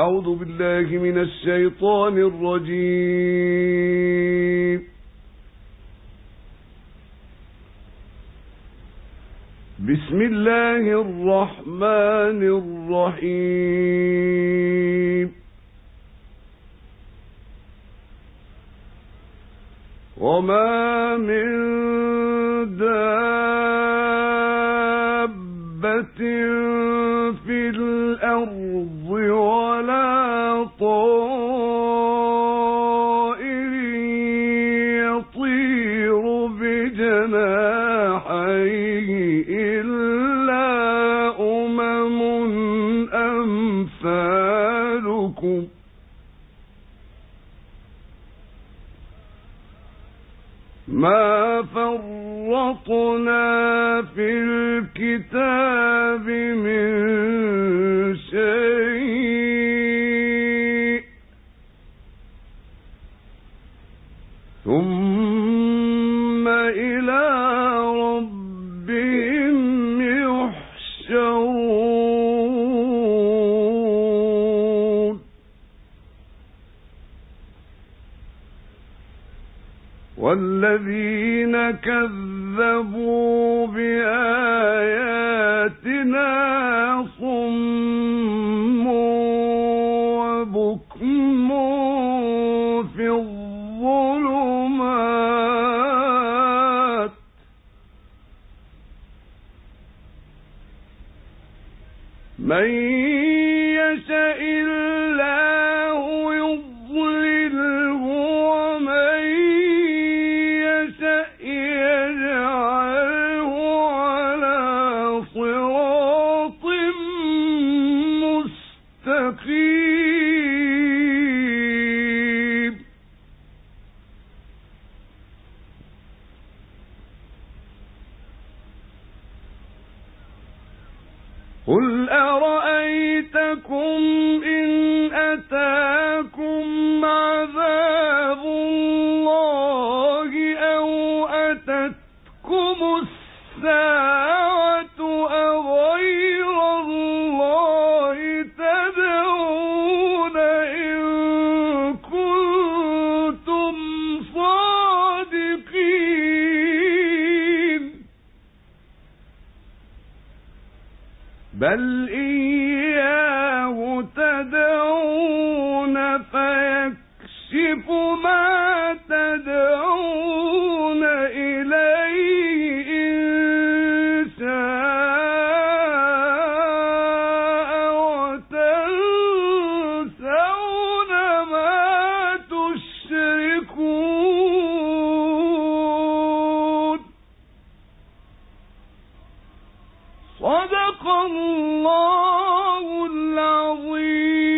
أعوذ بالله من الشيطان الرجيم. بسم الله الرحمن الرحيم. وما من دابة في الأرض طائر يطير بجناحيه إلا أمم أمثالكم. ما فرطنا في الكتاب من والذين كذبوا بآياتنا صم وبكم في الظلمات من يشاء قل أرأيتكم إن أتاكم عذاب الله أو أتتكم الساعة بل إياه تدعون فيكشف ما تدعون. صدق الله العظيم.